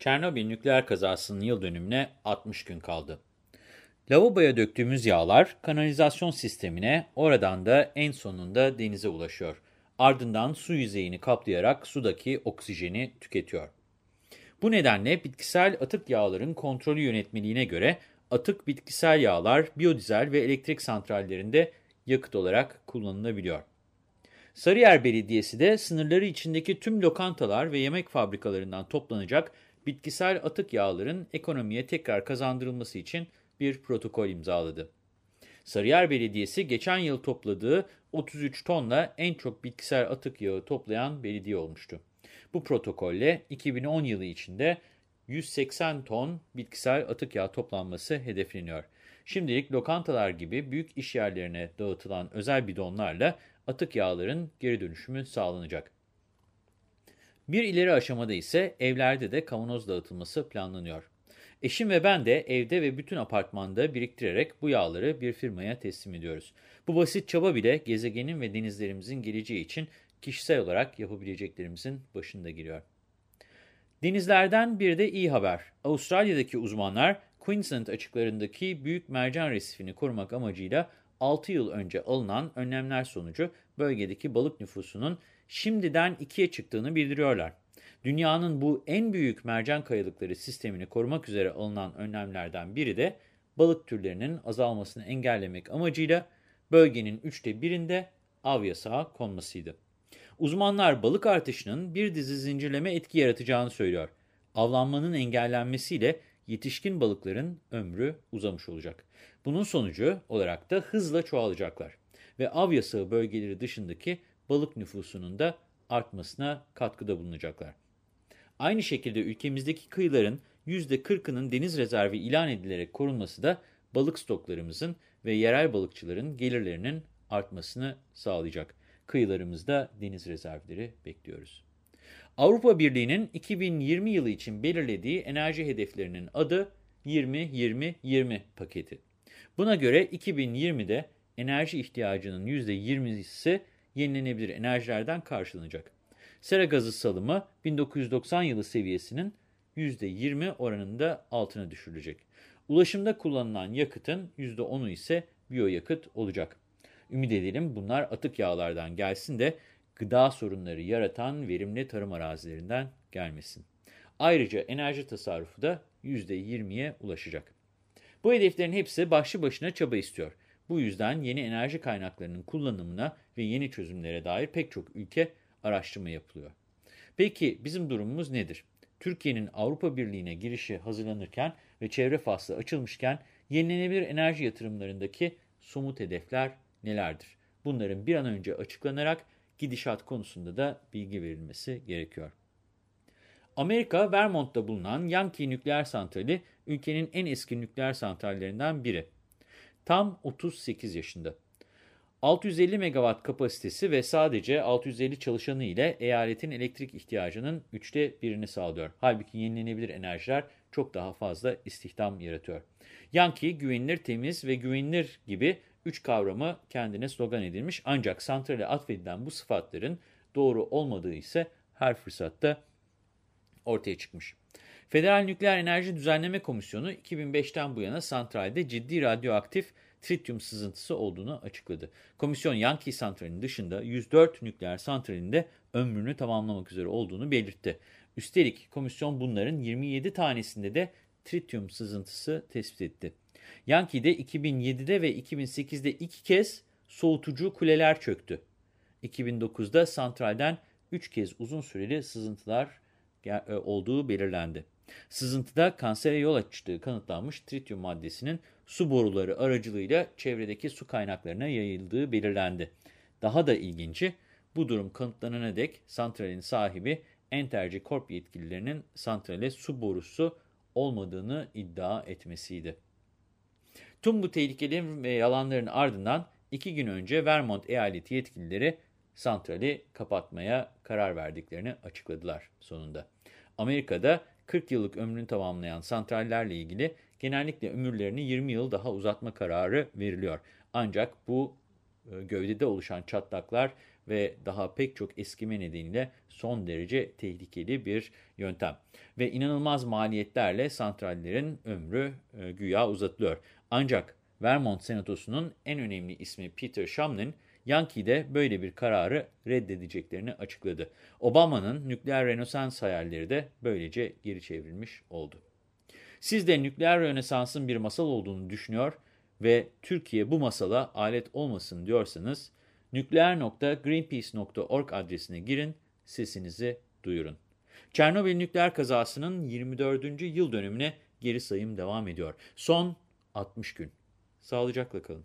Çernobil nükleer kazasının yıl dönümüne 60 gün kaldı. Lavaboya döktüğümüz yağlar kanalizasyon sistemine, oradan da en sonunda denize ulaşıyor. Ardından su yüzeyini kaplayarak sudaki oksijeni tüketiyor. Bu nedenle bitkisel atık yağların kontrolü yönetmeliğine göre atık bitkisel yağlar biyodizel ve elektrik santrallerinde yakıt olarak kullanılabiliyor. Sarıyer Belediyesi de sınırları içindeki tüm lokantalar ve yemek fabrikalarından toplanacak bitkisel atık yağların ekonomiye tekrar kazandırılması için bir protokol imzaladı. Sarıyer Belediyesi geçen yıl topladığı 33 tonla en çok bitkisel atık yağı toplayan belediye olmuştu. Bu protokolle 2010 yılı içinde 180 ton bitkisel atık yağı toplanması hedefleniyor. Şimdilik lokantalar gibi büyük iş yerlerine dağıtılan özel bidonlarla atık yağların geri dönüşümü sağlanacak. Bir ileri aşamada ise evlerde de kavanoz dağıtılması planlanıyor. Eşim ve ben de evde ve bütün apartmanda biriktirerek bu yağları bir firmaya teslim ediyoruz. Bu basit çaba bile gezegenin ve denizlerimizin geleceği için kişisel olarak yapabileceklerimizin başında giriyor. Denizlerden bir de iyi haber. Avustralya'daki uzmanlar Queensland açıklarındaki büyük mercan resifini korumak amacıyla 6 yıl önce alınan önlemler sonucu bölgedeki balık nüfusunun şimdiden ikiye çıktığını bildiriyorlar. Dünyanın bu en büyük mercan kayalıkları sistemini korumak üzere alınan önlemlerden biri de balık türlerinin azalmasını engellemek amacıyla bölgenin üçte birinde av yasağı konmasıydı. Uzmanlar balık artışının bir dizi zincirleme etki yaratacağını söylüyor. Avlanmanın engellenmesiyle yetişkin balıkların ömrü uzamış olacak. Bunun sonucu olarak da hızla çoğalacaklar ve av yasağı bölgeleri dışındaki balık nüfusunun da artmasına katkıda bulunacaklar. Aynı şekilde ülkemizdeki kıyıların %40'ının deniz rezervi ilan edilerek korunması da balık stoklarımızın ve yerel balıkçıların gelirlerinin artmasını sağlayacak. Kıyılarımızda deniz rezervleri bekliyoruz. Avrupa Birliği'nin 2020 yılı için belirlediği enerji hedeflerinin adı 20-20-20 paketi. Buna göre 2020'de enerji ihtiyacının %20'si yenilenebilir enerjilerden karşılanacak. Sera gazı salımı 1990 yılı seviyesinin %20 oranında altına düşürülecek. Ulaşımda kullanılan yakıtın %10'u ise biyoyakıt olacak. Ümit edelim bunlar atık yağlardan gelsin de gıda sorunları yaratan verimli tarım arazilerinden gelmesin. Ayrıca enerji tasarrufu da %20'ye ulaşacak. Bu hedeflerin hepsi başlı başına çaba istiyor. Bu yüzden yeni enerji kaynaklarının kullanımına ve yeni çözümlere dair pek çok ülke araştırma yapılıyor. Peki bizim durumumuz nedir? Türkiye'nin Avrupa Birliği'ne girişi hazırlanırken ve çevre faslı açılmışken yenilenebilir enerji yatırımlarındaki somut hedefler nelerdir? Bunların bir an önce açıklanarak gidişat konusunda da bilgi verilmesi gerekiyor. Amerika, Vermont'ta bulunan Yankee nükleer santrali ülkenin en eski nükleer santrallerinden biri. Tam 38 yaşında. 650 megawatt kapasitesi ve sadece 650 çalışanı ile eyaletin elektrik ihtiyacının üçte birini sağlıyor. Halbuki yenilenebilir enerjiler çok daha fazla istihdam yaratıyor. Yankee, güvenilir, temiz ve güvenilir gibi üç kavramı kendine slogan edilmiş ancak santrale atfedilen bu sıfatların doğru olmadığı ise her fırsatta ortaya çıkmış. Federal Nükleer Enerji Düzenleme Komisyonu 2005'ten bu yana santralde ciddi radyoaktif trityum sızıntısı olduğunu açıkladı. Komisyon Yankee santralinin dışında 104 nükleer santralinde ömrünü tamamlamak üzere olduğunu belirtti. Üstelik komisyon bunların 27 tanesinde de trityum sızıntısı tespit etti. Yankee'de 2007'de ve 2008'de iki kez soğutucu kuleler çöktü. 2009'da santralden 3 kez uzun süreli sızıntılar olduğu belirlendi. Sızıntıda kansere yol açtığı kanıtlanmış trityum maddesinin su boruları aracılığıyla çevredeki su kaynaklarına yayıldığı belirlendi. Daha da ilginci, bu durum kanıtlanana dek santralin sahibi Entergy Corp yetkililerinin santrale su borusu olmadığını iddia etmesiydi. Tüm bu tehlikeli ve yalanların ardından iki gün önce Vermont eyaleti yetkilileri santrali kapatmaya karar verdiklerini açıkladılar sonunda. Amerika'da 40 yıllık ömrünü tamamlayan santrallerle ilgili genellikle ömürlerini 20 yıl daha uzatma kararı veriliyor. Ancak bu e, gövdede oluşan çatlaklar ve daha pek çok eskime nedeniyle son derece tehlikeli bir yöntem. Ve inanılmaz maliyetlerle santrallerin ömrü e, güya uzatılıyor. Ancak Vermont Senatosu'nun en önemli ismi Peter Shumlin, Yankee'de böyle bir kararı reddedeceklerini açıkladı. Obama'nın nükleer renesans hayalleri de böylece geri çevrilmiş oldu. Siz de nükleer rönesansın bir masal olduğunu düşünüyor ve Türkiye bu masala alet olmasın diyorsanız nükleer.greenpeace.org adresine girin, sesinizi duyurun. Çernobil nükleer kazasının 24. yıl dönümüne geri sayım devam ediyor. Son 60 gün. Sağlıcakla kalın.